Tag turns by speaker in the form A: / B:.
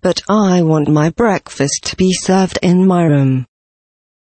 A: But I want my breakfast to be served in my room.